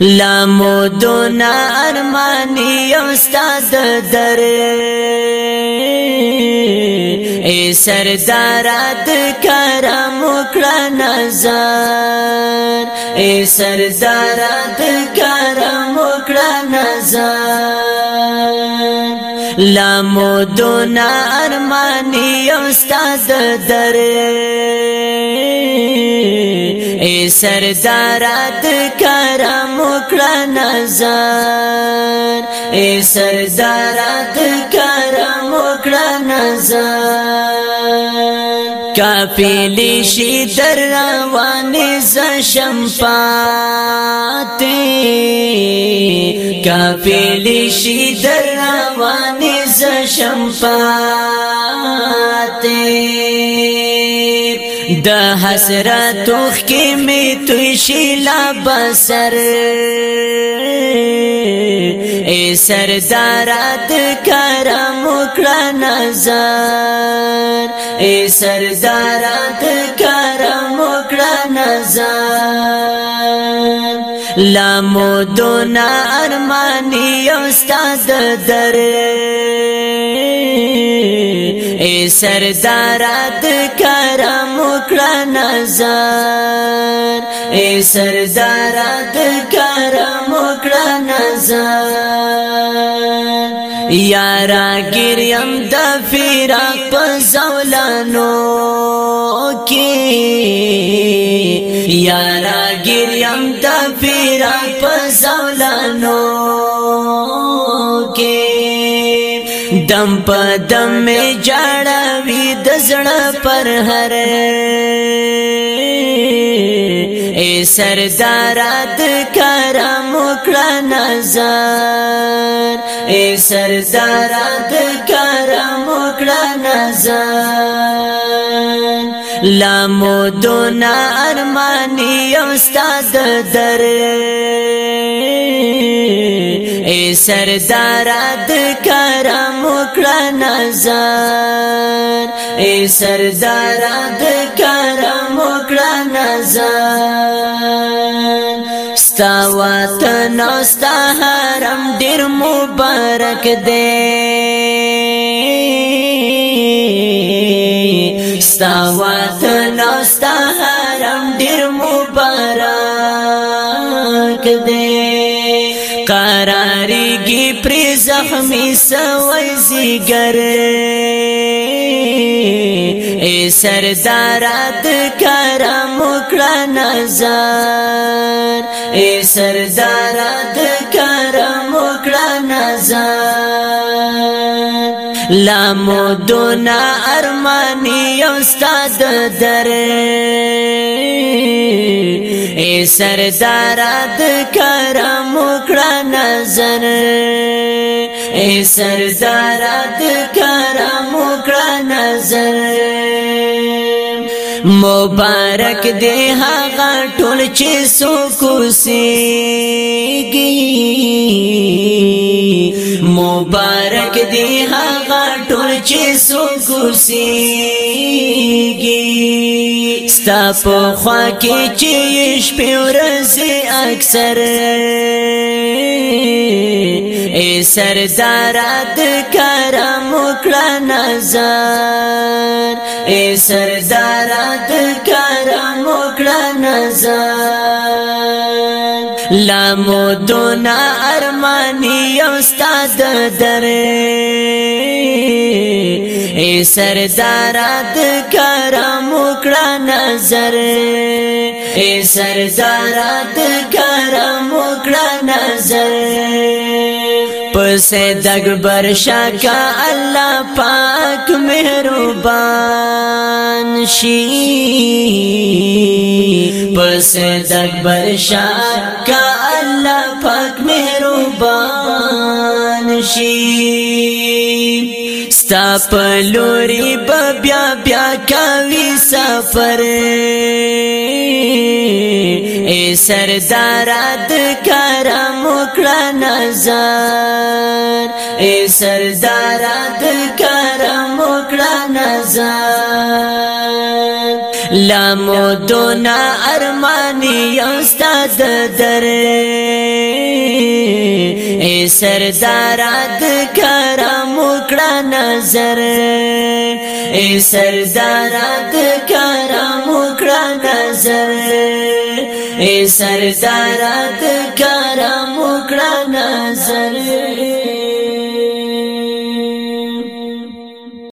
لامودونا ارمانی استاد در اے سردارات کرم کړه نظر اے سردارات کرم کړه نظر لامودونا ارمانی استاد در ای سردارات کرم کړه نظر ای سردارات کرم کړه نظر کافلی شي در روانې زشم پاتې کافلی شي در روانې زشم پاتې د حسرت اوخ کې می توي شیلا بسر اے سردارات کرم کړه نظر اے سردارات کرم کړه نظر لامو دونا ارمانی استاد در اے سردارات کرم کړه نظر اے سردارات کرم کړه نظر یارا ګریم د فراق په زولانو کې یارا ګریم د فراق په زولانو دم په دم می جړوي د زړه پر هر اے سردار د کرم کړه نظر اے سردار د کرم کړه نظر لامو دونا ارمانی استاد در ای سردار د کرم کړه نظر ای سردار د کرم کړه نظر ستا وطن او ستا حرم ډیر مبارک دی ستا وطن ستا حرم ډیر مبارک دی قراریږي پر زخمی سوي زیګر اے سردارات کرم کړه نظر اے سردارات کرم کړه نظر لامو دونا ارمانی استاد در ای سردارات کرم کړه نظر ای سردارات کرم کړه نظر مبارک دی هغه ټول چې سکوسيږي مبارک دی هغه ټول چې سوګوسیږي ستا په خوا کې چې شپې ورځې اکثر اے سردار د کرم کړه نظر اے سردار د کرم کړه نظر لامو دونا ارمانی استاد درې ای سردارات کرم وکړه نظر ای سردارات کرم وکړه نظر پوس دک برشا کا اللہ پاک مہربان شی پوس دک برشاک کا اللہ پاک مہربان شی سپ لوری بیا پیا کا و سفر اے سردار د کرم کړه نظر اے سردار د کرم کړه نظر لامو دونا ارمانی استاد در اے سردار د کرم کړه نظر اے سردار د کرم کړه نظر اے سردارات کرم وکړه نظر